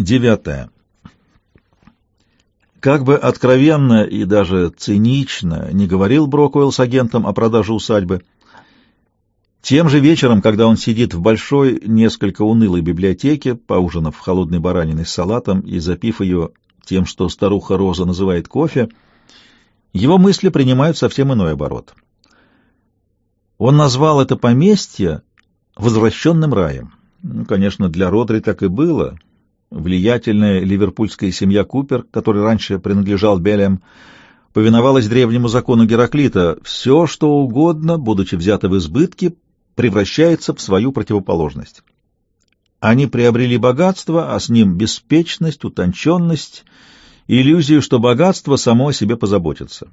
Девятое. Как бы откровенно и даже цинично не говорил Брокуэлл с агентом о продаже усадьбы, тем же вечером, когда он сидит в большой, несколько унылой библиотеке, поужинав холодной бараниной с салатом и запив ее тем, что старуха Роза называет кофе, его мысли принимают совсем иной оборот. Он назвал это поместье возвращенным раем. Ну, конечно, для Родри так и было — Влиятельная ливерпульская семья Купер, который раньше принадлежал Белем, повиновалась древнему закону Гераклита. Все, что угодно, будучи взято в избытке, превращается в свою противоположность. Они приобрели богатство, а с ним беспечность, утонченность, иллюзию, что богатство само о себе позаботится.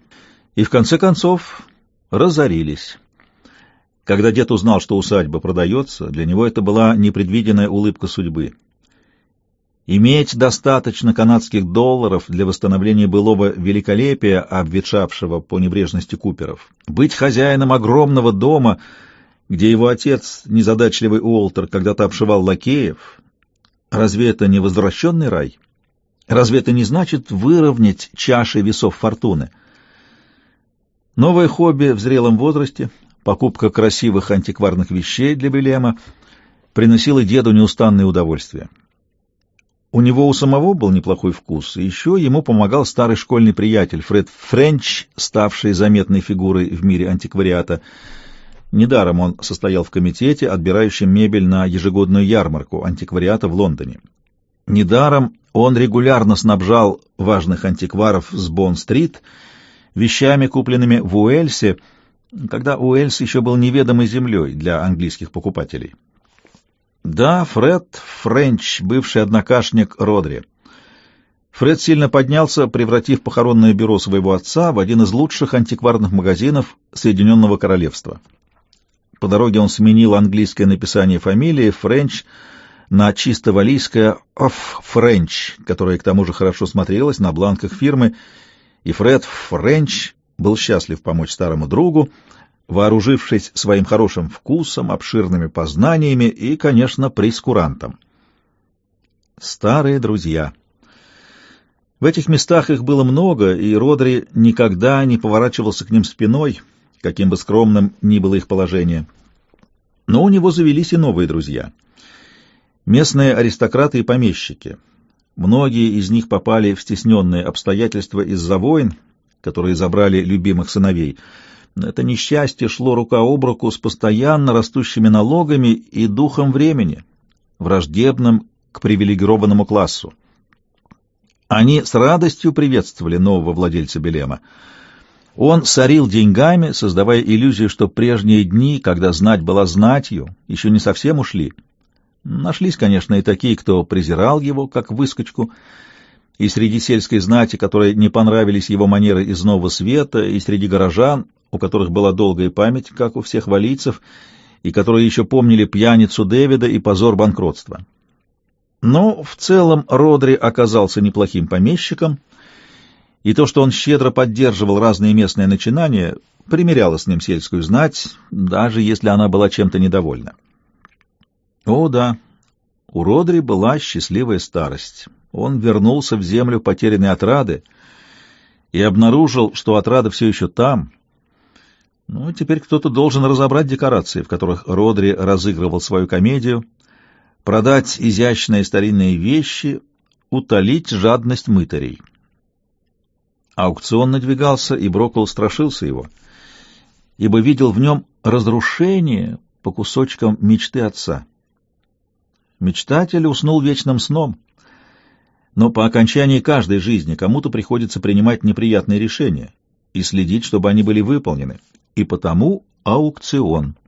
И в конце концов разорились. Когда дед узнал, что усадьба продается, для него это была непредвиденная улыбка судьбы. Иметь достаточно канадских долларов для восстановления былого великолепия, обветшавшего по небрежности Куперов. Быть хозяином огромного дома, где его отец, незадачливый Уолтер, когда-то обшивал лакеев. Разве это не возвращенный рай? Разве это не значит выровнять чаши весов фортуны? Новое хобби в зрелом возрасте, покупка красивых антикварных вещей для Белема, приносила деду неустанное удовольствие. У него у самого был неплохой вкус, и еще ему помогал старый школьный приятель Фред Френч, ставший заметной фигурой в мире антиквариата. Недаром он состоял в комитете, отбирающем мебель на ежегодную ярмарку антиквариата в Лондоне. Недаром он регулярно снабжал важных антикваров с Бонн-стрит вещами, купленными в Уэльсе, когда Уэльс еще был неведомой землей для английских покупателей. Да, Фред Френч, бывший однокашник Родри. Фред сильно поднялся, превратив похоронное бюро своего отца в один из лучших антикварных магазинов Соединенного Королевства. По дороге он сменил английское написание фамилии Френч на чисто валийское «Оф Френч», которое к тому же хорошо смотрелось на бланках фирмы, и Фред Френч был счастлив помочь старому другу, вооружившись своим хорошим вкусом, обширными познаниями и, конечно, прескурантом. Старые друзья. В этих местах их было много, и Родри никогда не поворачивался к ним спиной, каким бы скромным ни было их положение. Но у него завелись и новые друзья. Местные аристократы и помещики. Многие из них попали в стесненные обстоятельства из-за войн, которые забрали любимых сыновей — это несчастье шло рука об руку с постоянно растущими налогами и духом времени, враждебным к привилегированному классу. Они с радостью приветствовали нового владельца Белема. Он сорил деньгами, создавая иллюзию, что прежние дни, когда знать была знатью, еще не совсем ушли. Нашлись, конечно, и такие, кто презирал его, как выскочку, и среди сельской знати, которой не понравились его манеры из Нового Света, и среди горожан, у которых была долгая память, как у всех валийцев, и которые еще помнили пьяницу Дэвида и позор банкротства. Но в целом Родри оказался неплохим помещиком, и то, что он щедро поддерживал разные местные начинания, примеряло с ним сельскую знать, даже если она была чем-то недовольна. О да, у Родри была счастливая старость. Он вернулся в землю потерянной отрады и обнаружил, что отрада все еще там — ну, теперь кто-то должен разобрать декорации, в которых Родри разыгрывал свою комедию, продать изящные старинные вещи, утолить жадность мытарей. Аукцион надвигался, и Броквелл страшился его, ибо видел в нем разрушение по кусочкам мечты отца. Мечтатель уснул вечным сном, но по окончании каждой жизни кому-то приходится принимать неприятные решения и следить, чтобы они были выполнены и потому аукцион —